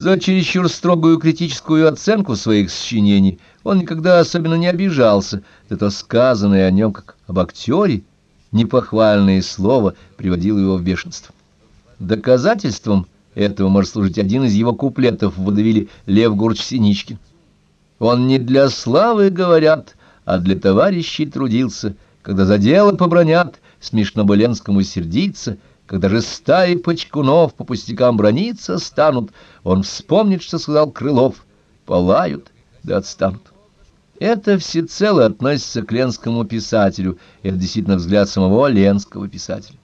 За чересчур строгую критическую оценку своих сочинений он никогда особенно не обижался, зато сказанное о нем как об актере, непохвальное слово приводило его в бешенство. Доказательством этого может служить один из его куплетов в водевиле «Лев Гурч Синичкин». Он не для славы, говорят, а для товарищей трудился, когда за дело побронят, смешно бы Ленскому сердиться, когда же стаи почкунов по пустякам брониться станут, он вспомнит, что сказал Крылов, полают да отстанут. Это всецело относится к ленскому писателю, это действительно взгляд самого ленского писателя.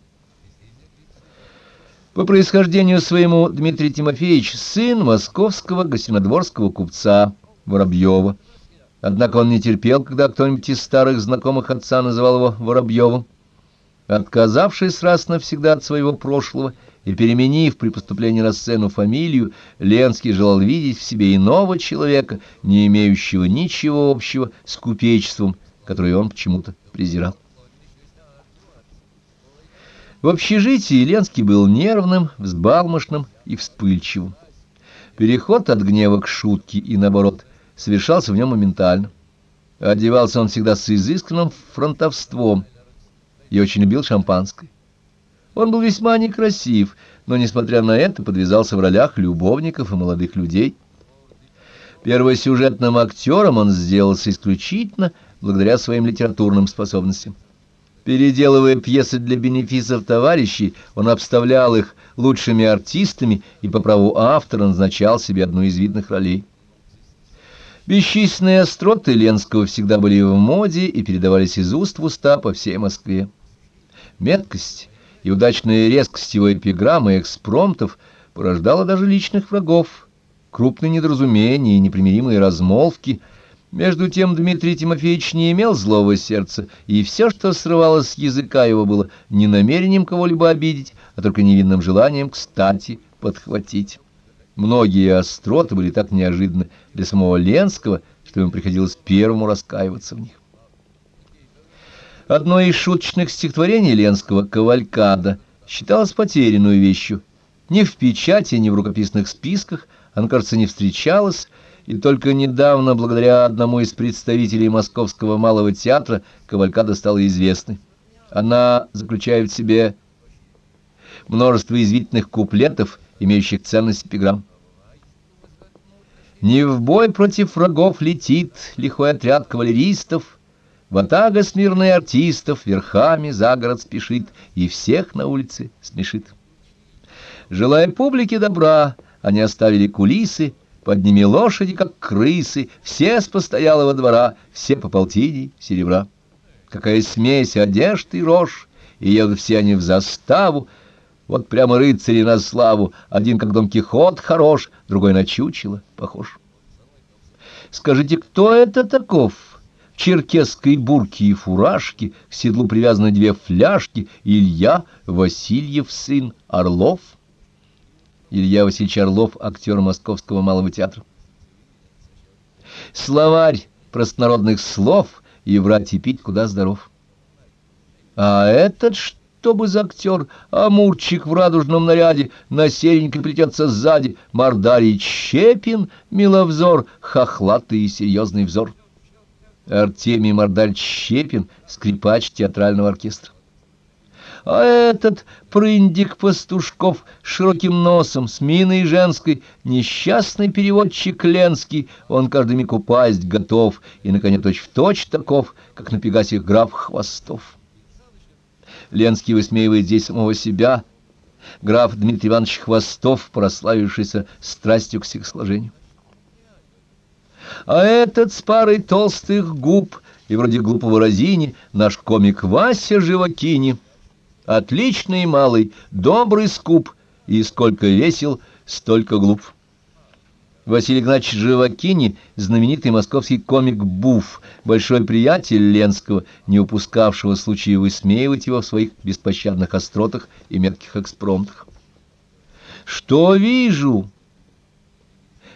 По происхождению своему Дмитрий Тимофеевич сын московского гостинодворского купца Воробьева. Однако он не терпел, когда кто-нибудь из старых знакомых отца называл его Воробьевым. Отказавшись раз навсегда от своего прошлого и переменив при поступлении на сцену фамилию, Ленский желал видеть в себе иного человека, не имеющего ничего общего с купечеством, которое он почему-то презирал. В общежитии Ленский был нервным, взбалмошным и вспыльчивым. Переход от гнева к шутке и наоборот совершался в нем моментально. Одевался он всегда с изысканным фронтовством и очень любил шампанское. Он был весьма некрасив, но, несмотря на это, подвязался в ролях любовников и молодых людей. Первосюжетным актером он сделался исключительно благодаря своим литературным способностям. Переделывая пьесы для бенефисов товарищей, он обставлял их лучшими артистами и по праву автора назначал себе одну из видных ролей. Бесчисленные остроты Ленского всегда были в моде и передавались из уст в уста по всей Москве. Меткость и удачная резкость его эпиграммы и экспромтов порождала даже личных врагов, крупные недоразумения и непримиримые размолвки. Между тем Дмитрий Тимофеевич не имел злого сердца, и все, что срывалось с языка его, было не намерением кого-либо обидеть, а только невинным желанием, кстати, подхватить. Многие остроты были так неожиданны для самого Ленского, что ему приходилось первому раскаиваться в них. Одно из шуточных стихотворений Ленского «Кавалькада» считалось потерянную вещью. Ни в печати, ни в рукописных списках оно, кажется, не встречалось, и только недавно, благодаря одному из представителей Московского малого театра, «Кавалькада» стала известной. Она заключает в себе множество извительных куплетов, имеющих ценность эпиграмм. Не в бой против врагов летит лихой отряд кавалеристов, Ватага смирная артистов верхами за город спешит и всех на улице смешит. Желая публике добра, они оставили кулисы, под ними лошади, как крысы, все с постоялого двора, все по полтине серебра. Какая смесь одежд и рожь, и едут все они в заставу, вот прямо рыцари на славу, один как Дон Кихот хорош, другой на чучело похож. Скажите, кто это таков? Черкесской бурке и фуражке к седлу привязаны две фляжки. Илья Васильев, сын Орлов. Илья Васильевич Орлов, актер Московского малого театра. Словарь простонародных слов и врать и пить куда здоров. А этот что? чтобы за актер, Амурчик в радужном наряде, на серенькой плетется сзади, Мордарий Щепин, миловзор, хохлатый и серьезный взор. Артемий Мордарь Щепин, скрипач театрального оркестра. А этот прындик пастушков с широким носом, с миной женской, несчастный переводчик Ленский, он каждый миг упасть готов, и, наконец, точь-в-точь таков, как на Пегасе граф Хвостов. Ленский высмеивает здесь самого себя, граф Дмитрий Иванович Хвостов, прославившийся страстью к стихосложению. А этот с парой толстых губ и вроде глупого разини наш комик Вася Живакини. Отличный малый, добрый скуп, и сколько весел, столько глуп. Василий Игнатьевич Живакини, знаменитый московский комик Буф, большой приятель Ленского, не упускавшего случая высмеивать его в своих беспощадных остротах и метких экспромтах. «Что вижу?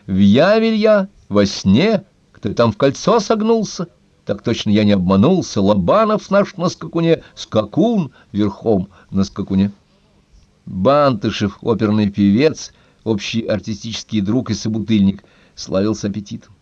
В явель я, во сне, кто там в кольцо согнулся? Так точно я не обманулся, Лобанов наш на скакуне, скакун верхом на скакуне». Бантышев, оперный певец, общий артистический друг и собутыльник, славился аппетитом.